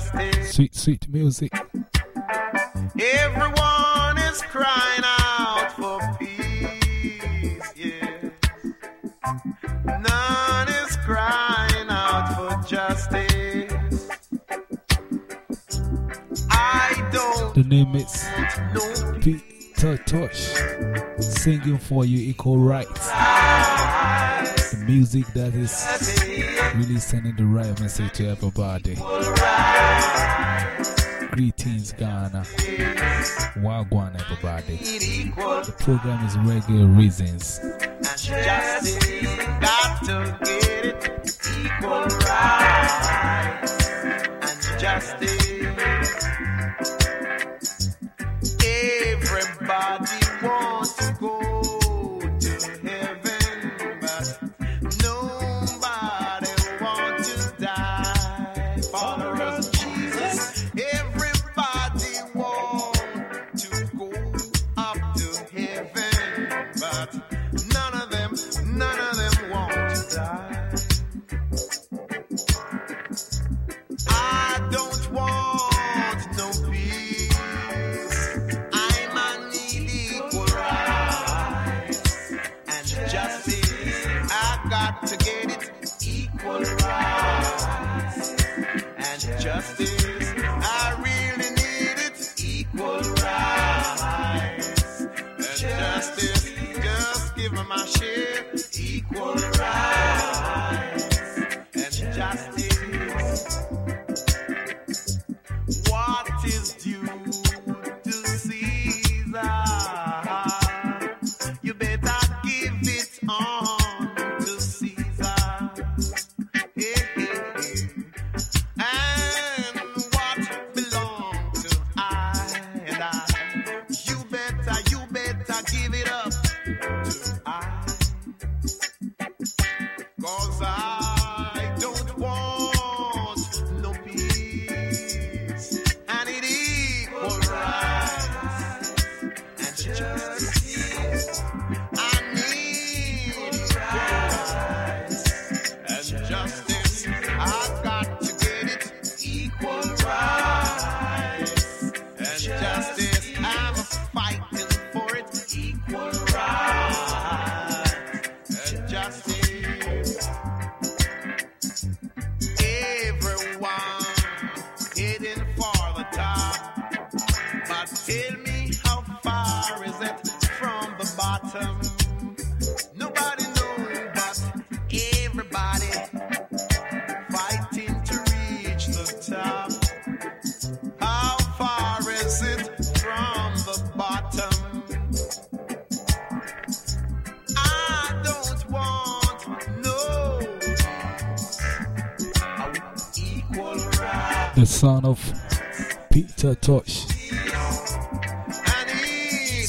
Sweet, sweet music. Everyone is crying out for peace, yes. None is crying out for justice. I don't. The name is Peter Tosh. Singing for you, equal rights music that is really sending the right message to everybody. Greetings, Ghana. Wagwan, everybody. The program is Reggae Reasons. Just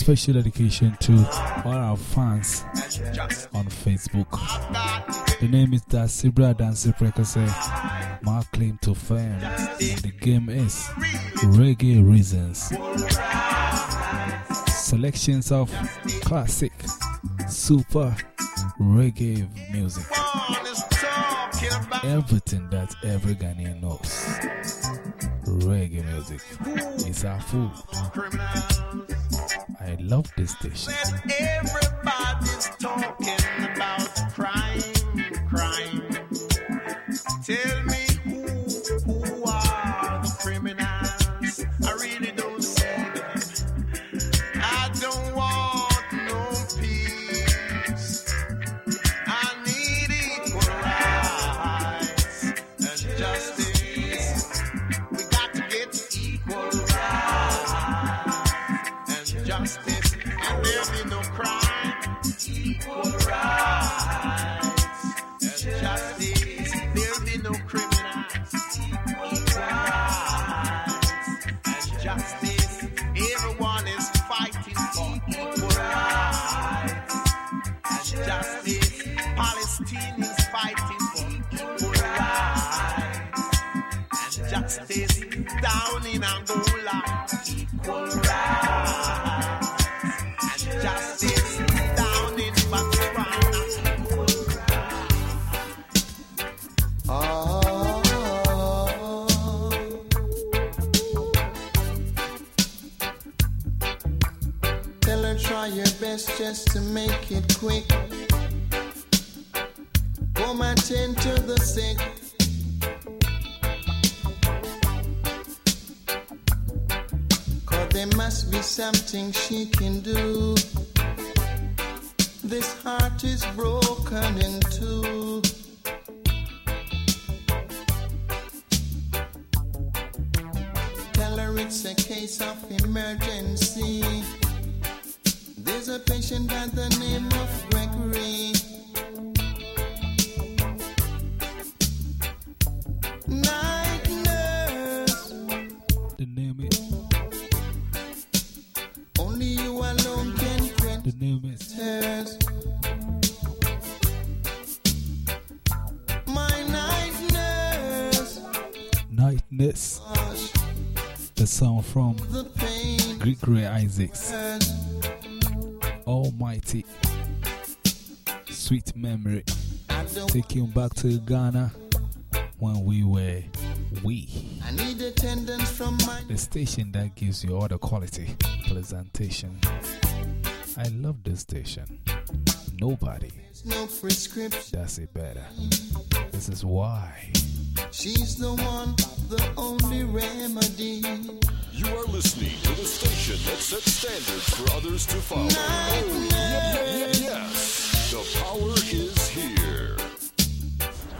special dedication to all our fans on Facebook. The name is Dasibra Dancy Precursor. Eh? My claim to fame. The game is Reggae Reasons. Selections of classic, super, reggae music. Everything that every Ghanaian knows. Reggae music is our food. I love this station. Best just to make it quick. Come attend to the sick. Cause there must be something she can do. This heart is broken in two. Isaacs. Almighty. Sweet memory. Taking back to Ghana when we were we. I need attendance from my The station that gives you all the quality presentation. I love this station. Nobody no prescription. does it better. This is why. She's the one, the only remedy. You are listening to the station that sets standards for others to follow. Oh, yes, the power is here.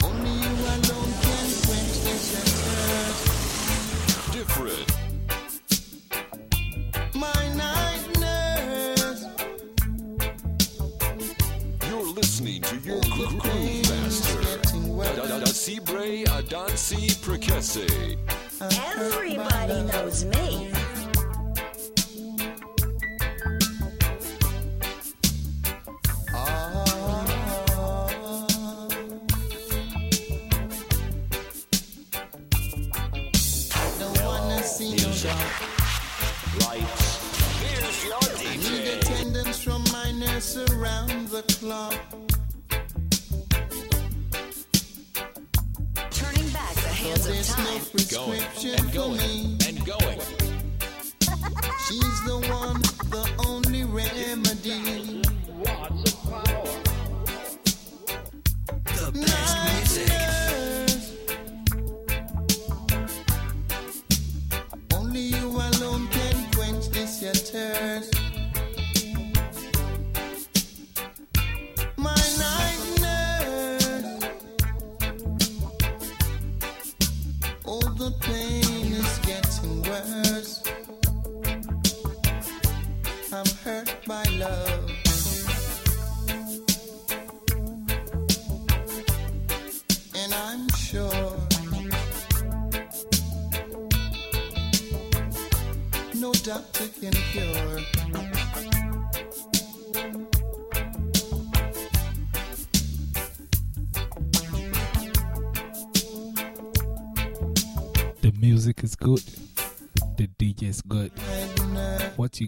Only you alone can quench this thirst. Different, My night nurse, you're listening to your the Adansi Everybody knows me. The pain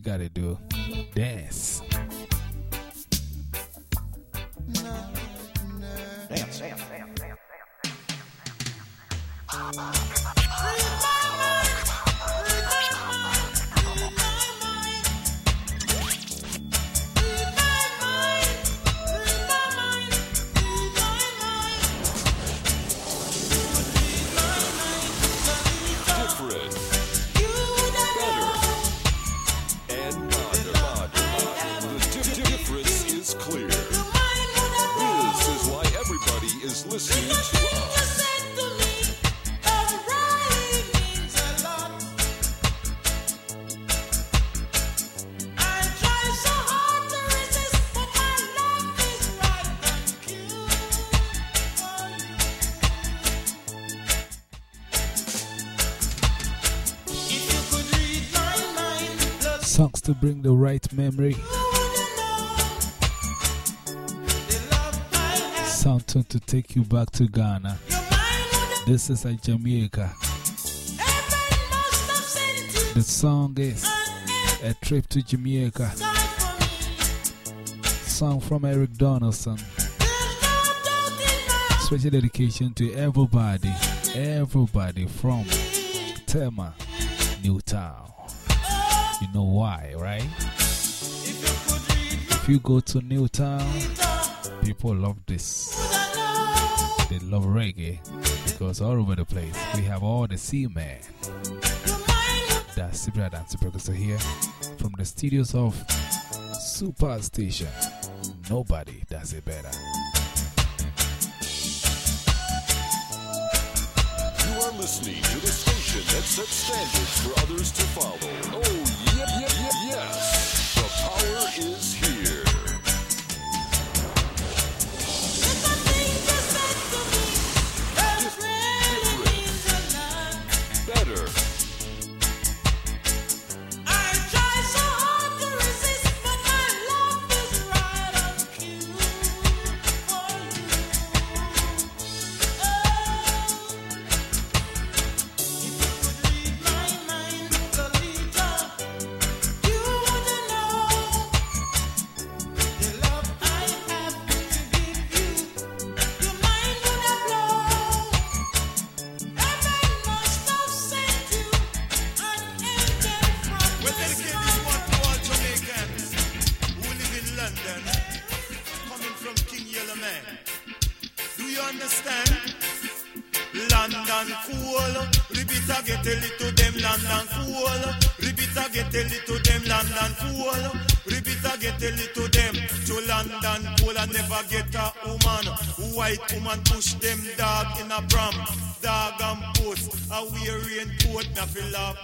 uh, gotta do? Dance. Songs to bring the right memory. Something to take you back to Ghana. This is a Jamaica. The song is A Trip to Jamaica. Song from Eric Donaldson. Special dedication to everybody, everybody from Tema, Newtown. You know why, right? If you go to Newtown, people love this. They love reggae because all over the place we have all the Seamen. That's Sibra Dance Producer here from the studios of Superstation. Nobody does it better. You are listening to the that sets standards for others to follow. Oh, yep, yep, yep, yes. The power is here.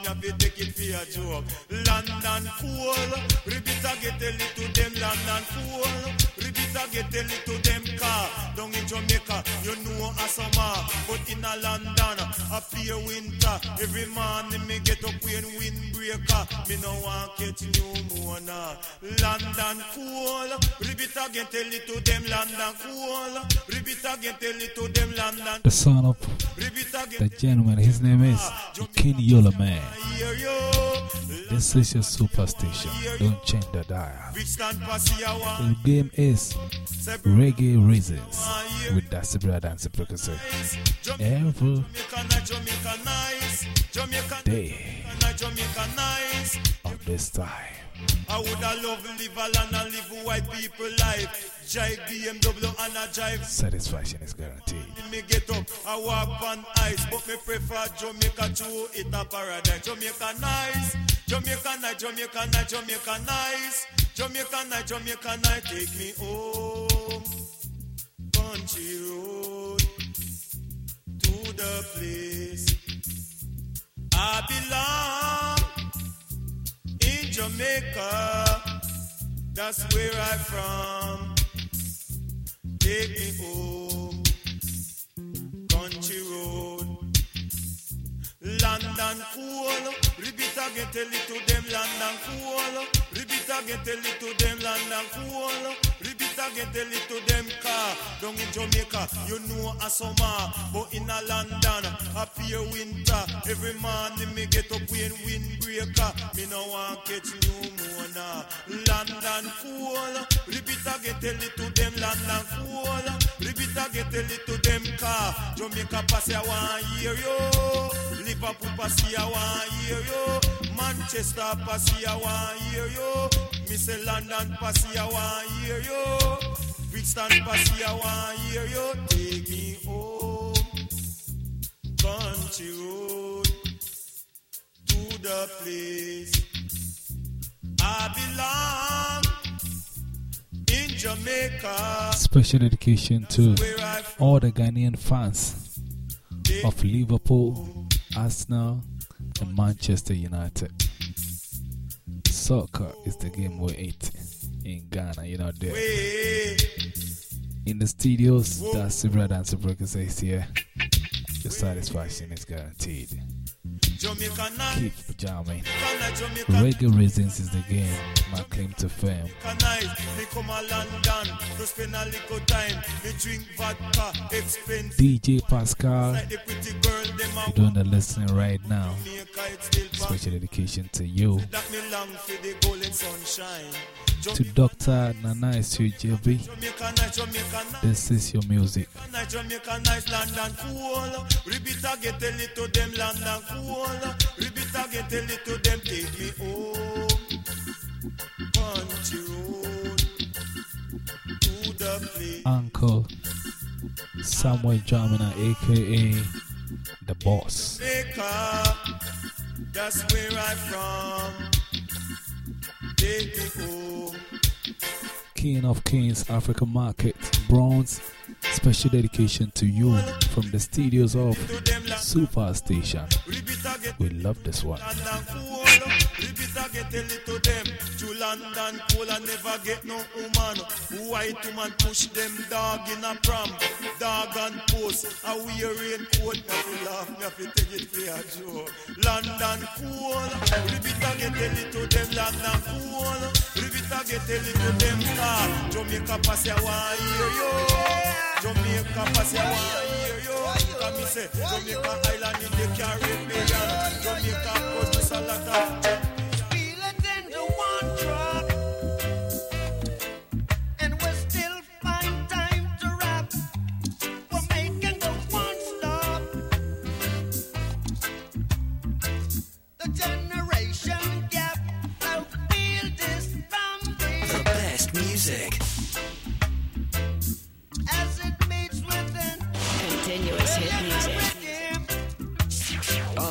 Laugh, take it for a joke. London cool, repeat tell it to them. London cool, repeat tell it to them. Car down in Jamaica, you know a summer, but in a London, a fear winter. Every morning me get up windbreaker. Me no want catch pneumonia. London cool, repeat tell it to them. London cool, repeat tell it to them. London, The son of repeat the gentleman, his name is King Yellowman. This is your superstation. Don't change the dial. The game is Reggae Reasons with that Sibra Dance Producer. Every day of this time. I would have loved to live a land and live white people life. Jive BMW and a jive. Satisfaction is guaranteed. Me get up, I walk on ice, but me prefer Jamaica to it a paradise. Jamaica nice, Jamaica night, Jamaica night, Jamaica nice, Jamaica night, Jamaica night. Take me home, country road to the place I belong Jamaica. That's where I'm from. Take me home, country road. London cool, repeat again, tell it to them. London cool, repeat again, tell it to them. London cool, repeat again, tell it to them. Car down in Jamaica, you know a summer, but in a London, a pure winter. Every morning me get up when windbreaker. Me no want catch pneumonia. London cool, repeat again, tell it to them. London cool, repeat again, tell it to Car Jamaica pass ya one year yo. Liverpool pass ya one year yo. Manchester pass ya one year yo. Me say London pass ya one year yo. Brixton pass ya one year yo. Take me home, country road to the place I belong in Jamaica. Special dedication to all the Ghanaian fans of Liverpool, Arsenal, and Manchester United. Soccer is the game we eat in Ghana, you know, there. In the studios, that's Sibra Dance Broker says here. The satisfaction is guaranteed. Keep jamming. Reggae Reasons is the game, my claim to fame. night. Me come a London to spend a little time. Me drink vodka, expensive. DJ Pascal, Like the pretty girl, them a you're doing the listening right now. Jamaica, it's still back. Special dedication to you. To Dr. Nana JB, Jamaica night, this is your music. Uncle Samuel Jamina, aka The Boss. That's where I'm from. King of Kings Africa Market, Bronze. Special dedication to you from the studios of Superstation. We love this one. London a little them. To London cool and never get no woman. White woman push them dog in a pram. Dog and post, a we raincoat. Me have laugh, me have take it for a joke. London cool, again, tell it to them. London cool, again, tell it to them. Car Jamaica pass ya one you. Jamaica pass ya one you. Come me say Jamaica Island in the Caribbean. Jamaica produce a lot of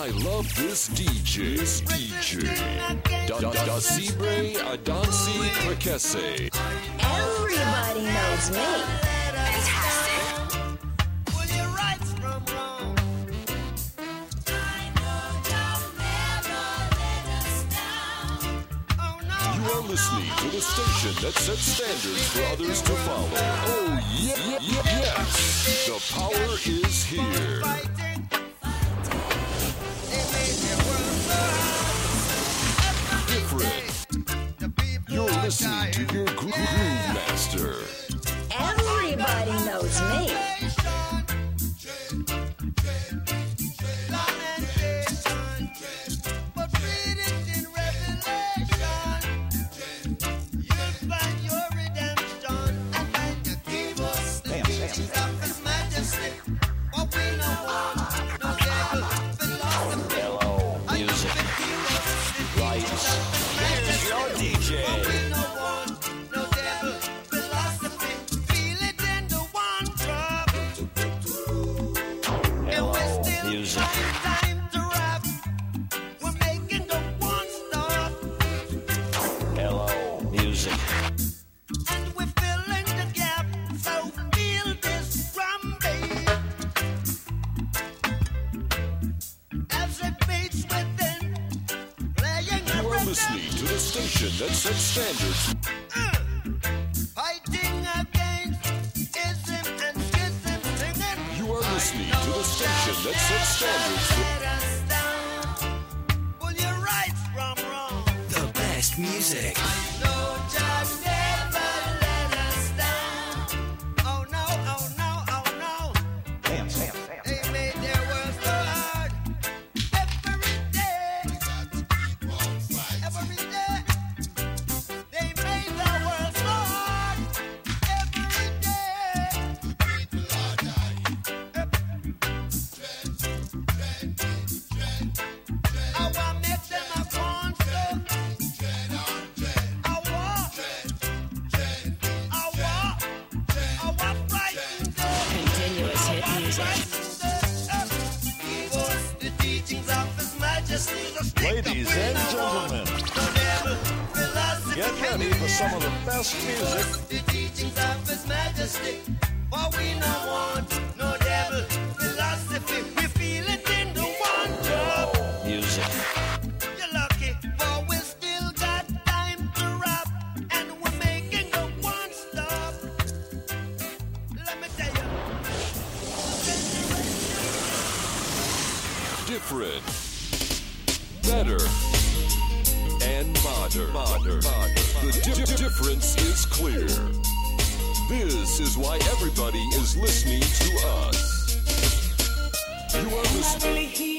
I love this DJ. This DJ. Da da da Sibre Adansi Prekese. Everybody knows me. Fantastic. Pull your rights from wrong. Oh no. You are listening to the station that sets standards for others to follow. Oh, yeah, yeah, yeah, yes. The power is here. To the station that sets standards. Mm. Fighting against ism and schism, singing. You are listening to the station that sets standards for Let us down. Pull your rights from wrong. The best music. Better, and modern. modern. The di- difference is clear. This is why everybody is listening to us. You are listening.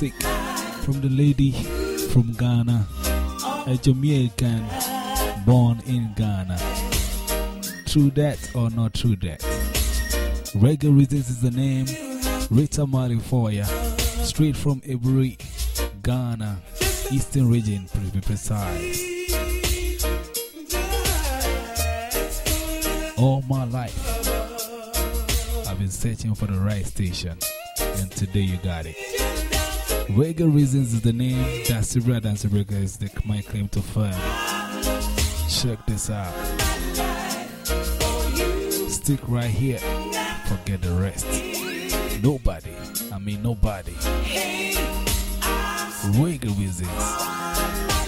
music from the lady from Ghana, a Jamaican born in Ghana. True that or not true that? Reggae Reasons is the name, Rita Marifoya, straight from Aburi, Ghana, Eastern region, to be precise. All my life, I've been searching for the right station, and today you got it. Reggae Reasons is the name, Dancebra Dancebra is the, my claim to fame. Check this out. Stick right here, forget the rest. Nobody, I mean nobody. Reggae Reasons,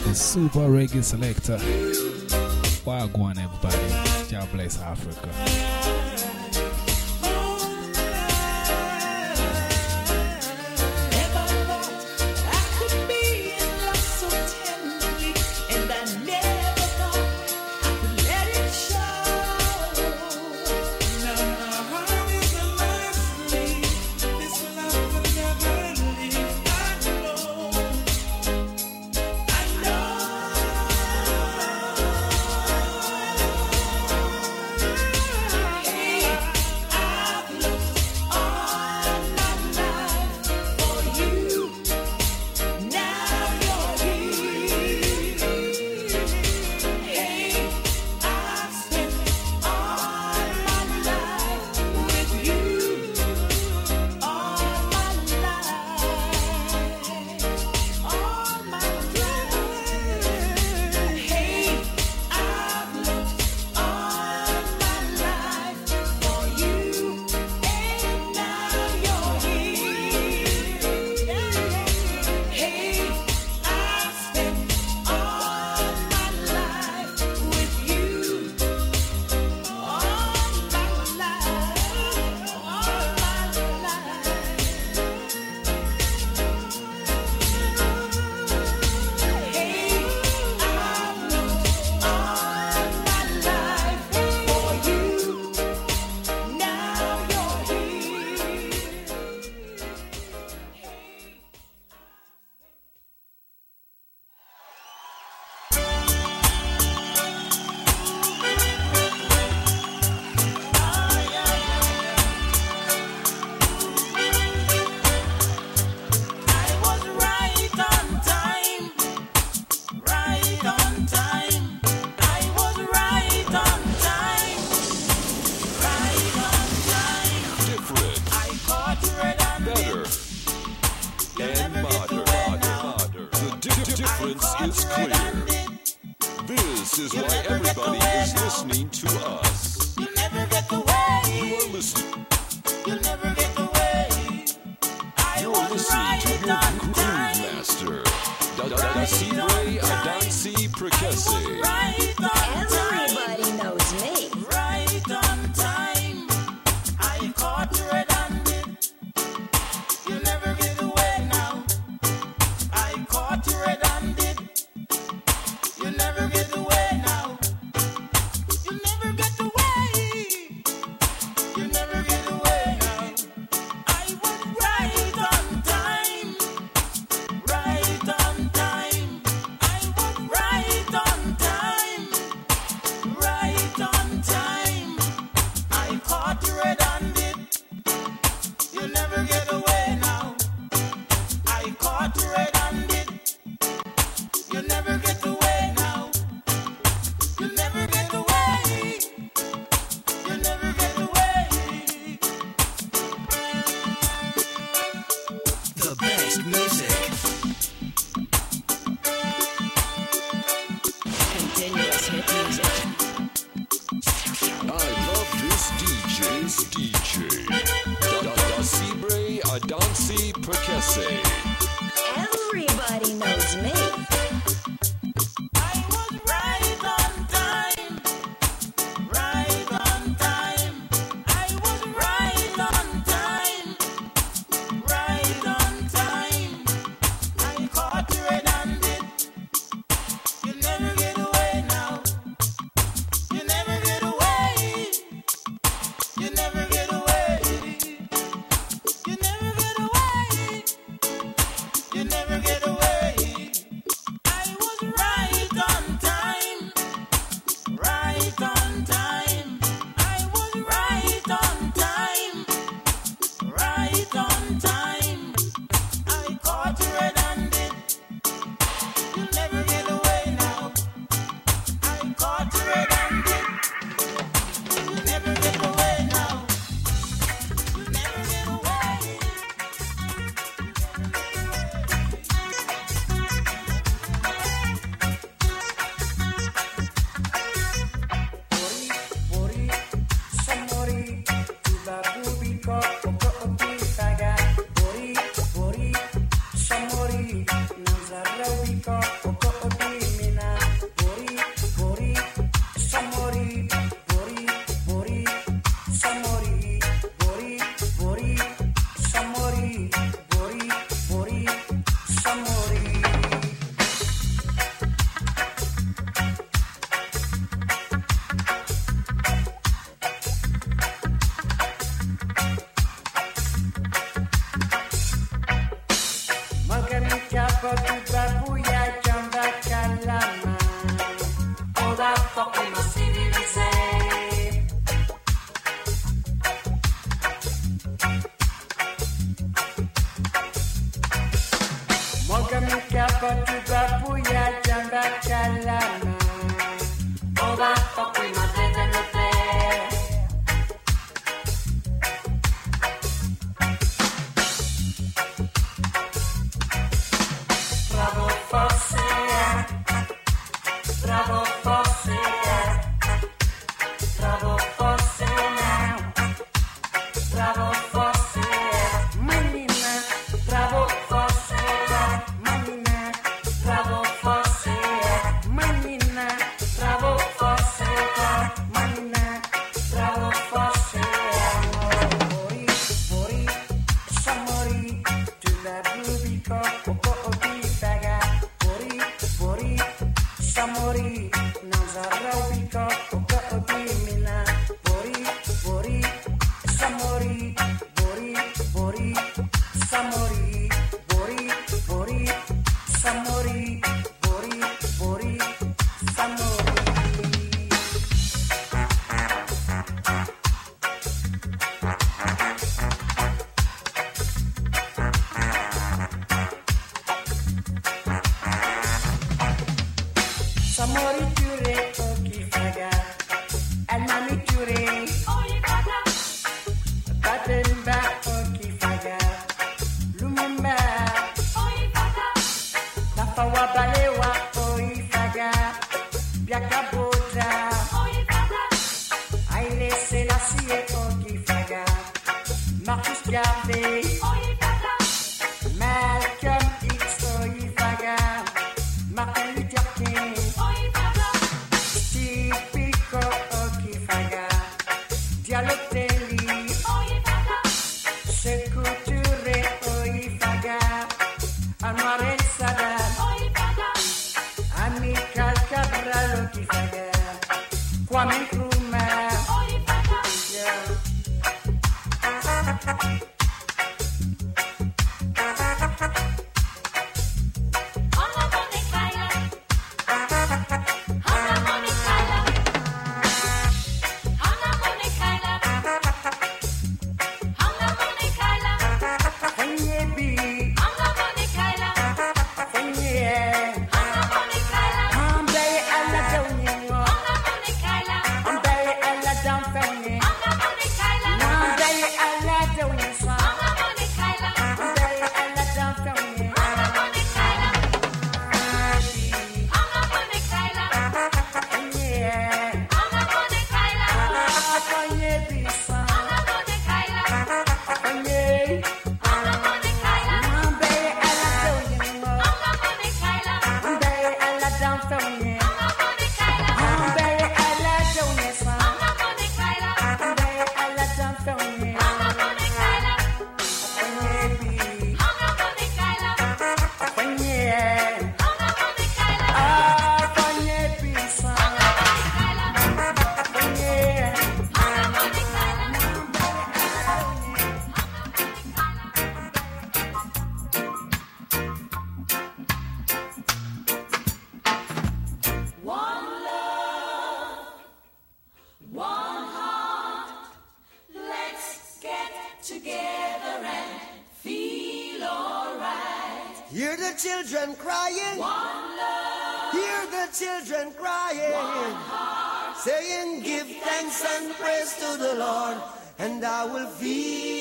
the super reggae selector. Wagwan, everybody. God bless Africa. Percussi.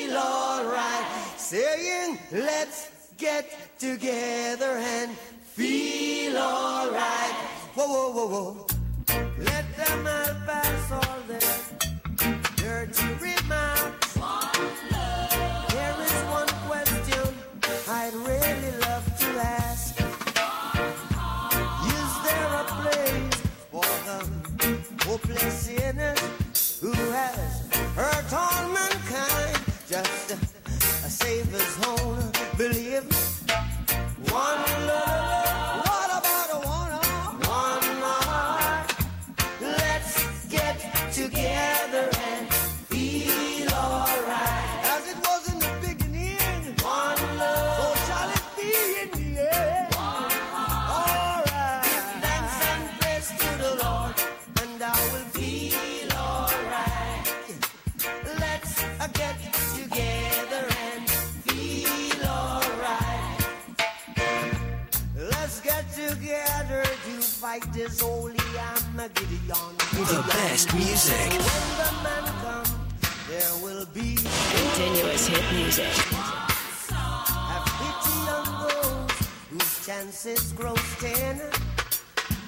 feel alright. Saying, let's get together and feel alright. Whoa, whoa, whoa, whoa. Let them all pass all their dirty remarks. There is one question I'd really love to ask. Is there a place for the hopeless sinners who has is holy, I'm a Gideon. The best music. When the man comes, there will be Continuous hit music. have pity on those whose chances grow thin.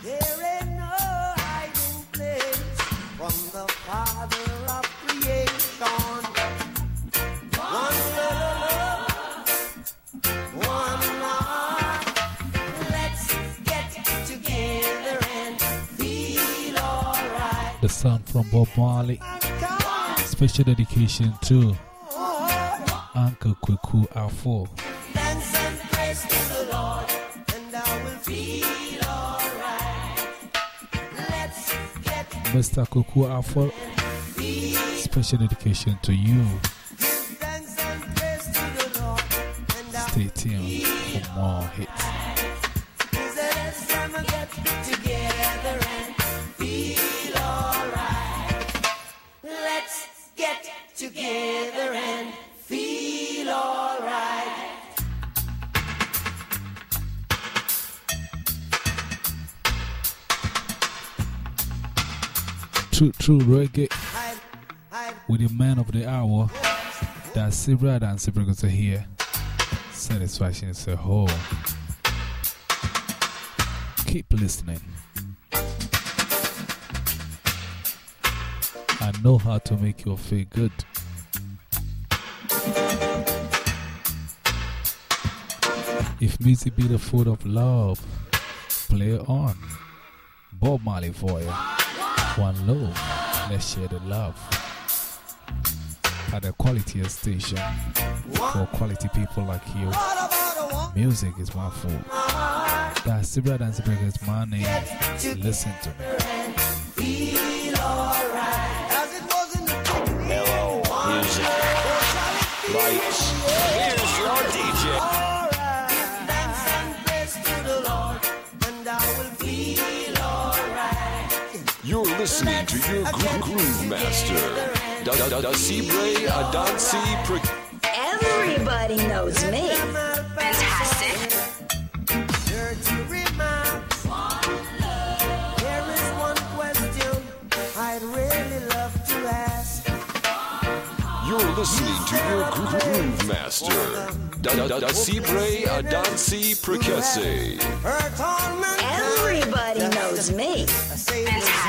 There ain't no hiding place from the Father Song from Bob Marley. Special dedication to Uncle Kweku Afo. Mr. Kweku Afo. Special dedication to you. Stay tuned for more hits. Reggae with the man of the hour. That's Sibra and Sibra goes to hear. Satisfaction is a whole. Keep listening. I know how to make you feel good. If music be the food of love, play on. Bob Marley for you. One love. Let's share the love. At a quality station for quality people like you. Music is my food. That's Sibra Dance Breaker is my name. Listen to me. feel alright. As it was in the beginning. Hello, music. Oh, Lights. Listening to your gro- groove master. Da da da da Adansi Everybody knows me. Fantastic. Dirty remarks. There is one question I'd really love to ask. You're listening to your gro- groove master. Da da da da Sibre Adansi Prekese. Hurt on mankind. Everybody knows me. Fantastic.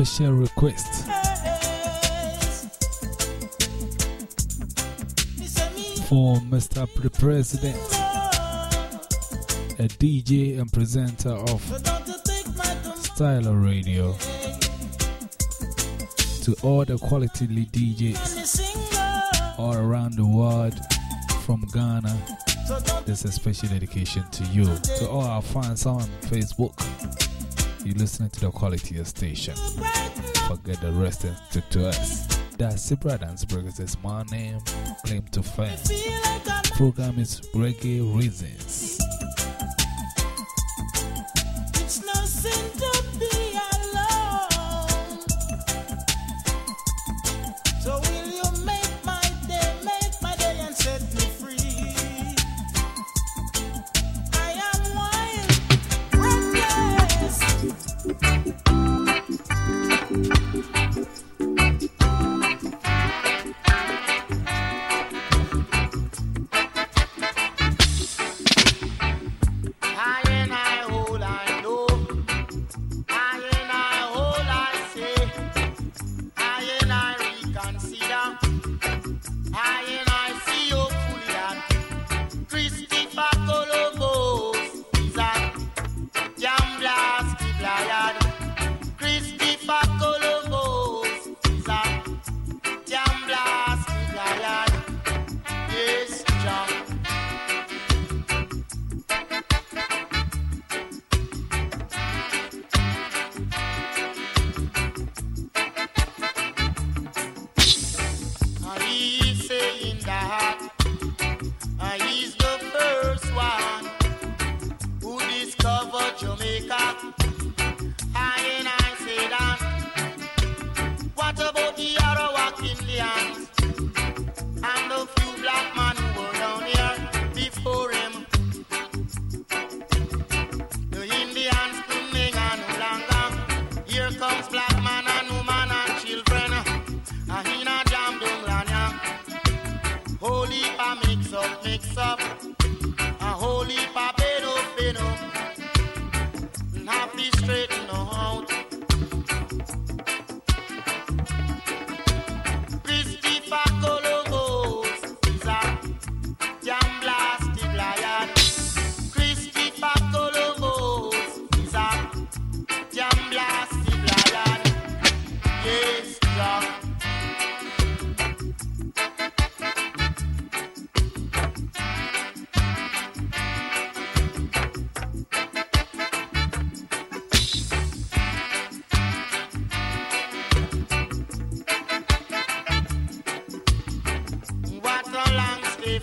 Special request for Mr. Pre- President, a DJ and presenter of Styler Radio. To all the quality DJs all around the world from Ghana, this is a special dedication to you. To all our fans on Facebook, You listening to the quality station. Forget the rest and stick to us. That's Dance Burgers is my name, claim to fame. Program is Reggae Reasons.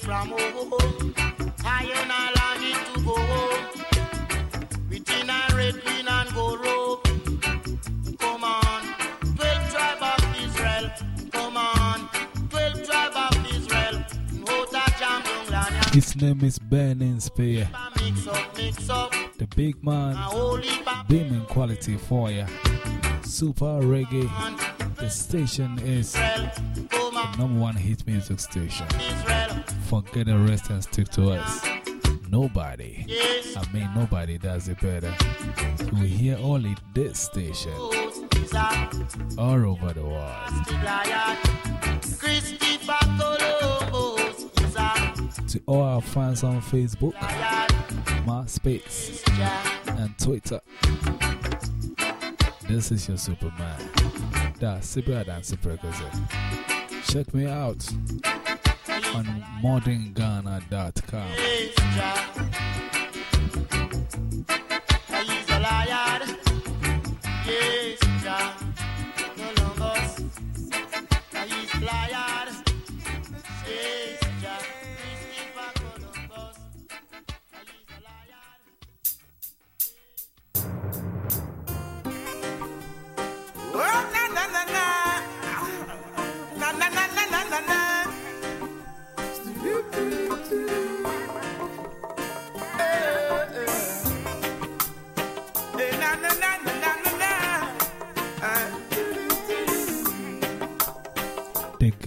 From home. I I longing to go home. Within a red, green, and gold robe. Come on, 12 tribe of Israel. Come on, 12 tribe of Israel. Hota jam dung lanya. His name is Burning Spear. Mix up, mix up. Big man, beaming quality for ya. Super reggae. The station is the number one hit music station. Forget the rest and stick to us. Nobody, I mean, nobody does it better. We hear only this station all over the world. To all our fans on Facebook. MySpace, and Twitter, this is your Superman. That's Super Dance Supercazet. Check me out on modernghana.com.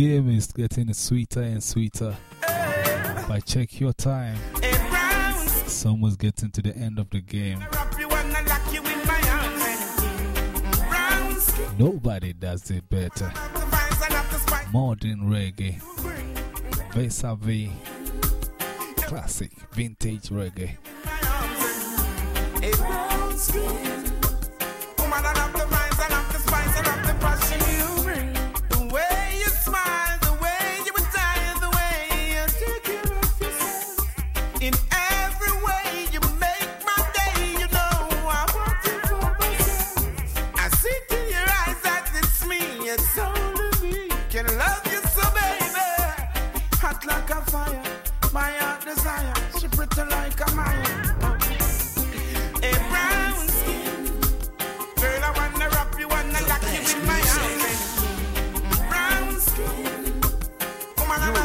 game is getting sweeter and sweeter. But check your time. Almost getting to the end of the game. Nobody does it better. Modern reggae, vis a vis, classic, vintage reggae.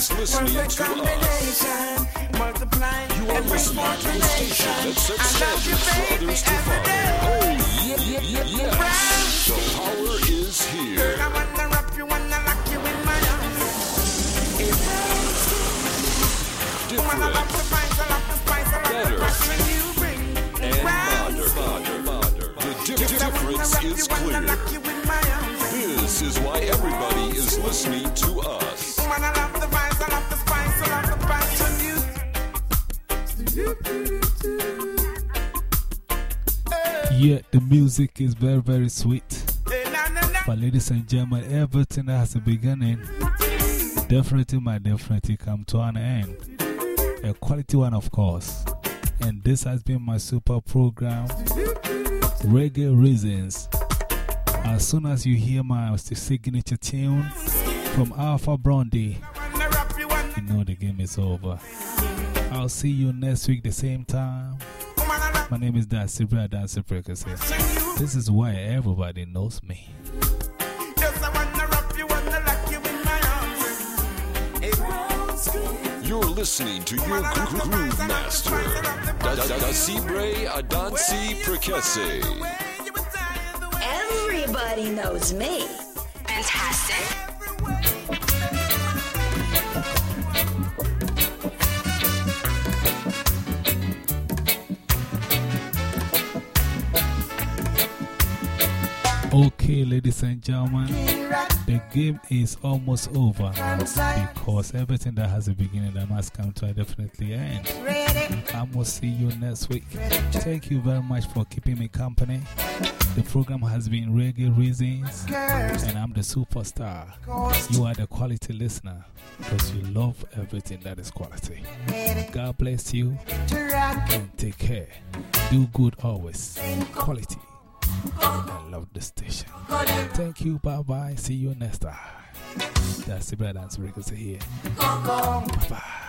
is listening perfect to us. combination. Multiply You are listening to a station that sets I love you, standards for baby, others to follow. Oh, yeah, yeah, yes. The power is Girl, here. I wanna wrap you, wanna lock you in my arms. It's Woman, I love Different the spice, I love the spice, I love Better. you bring. and modern. The di- Just I wanna difference is clear. lock you in my arms. This is why everybody is listening to us. Yeah, the music is very, very sweet. But, ladies and gentlemen, everything has a beginning definitely might definitely come to an end. A quality one, of course. And this has been my super program, Reggae Reasons. As soon as you hear my signature tune from Alpha wanna- you know the game is over. I'll see you next week, the same time. Woman, I love My name is Dasibra Dancy Prekase. you. This is why everybody knows me. Just I wanna wrap you, wanna lock you in my arms. Hey. You're listening to your gro- gro- groove master, Da Da Da Sibre Adansi Prekese. Everybody knows me. Fantastic. Okay, ladies and gentlemen, the game is almost over because everything that has a beginning that must come to a definitely end. I will see you next week. Thank you very much for keeping me company. The program has been Reggae Reasons, and I'm the superstar. You are the quality listener because you love everything that is quality. God bless you and take care. Do good always. Quality. I love the station. Thank you. Bye bye. See you next time. That's the brother and here. Bye bye.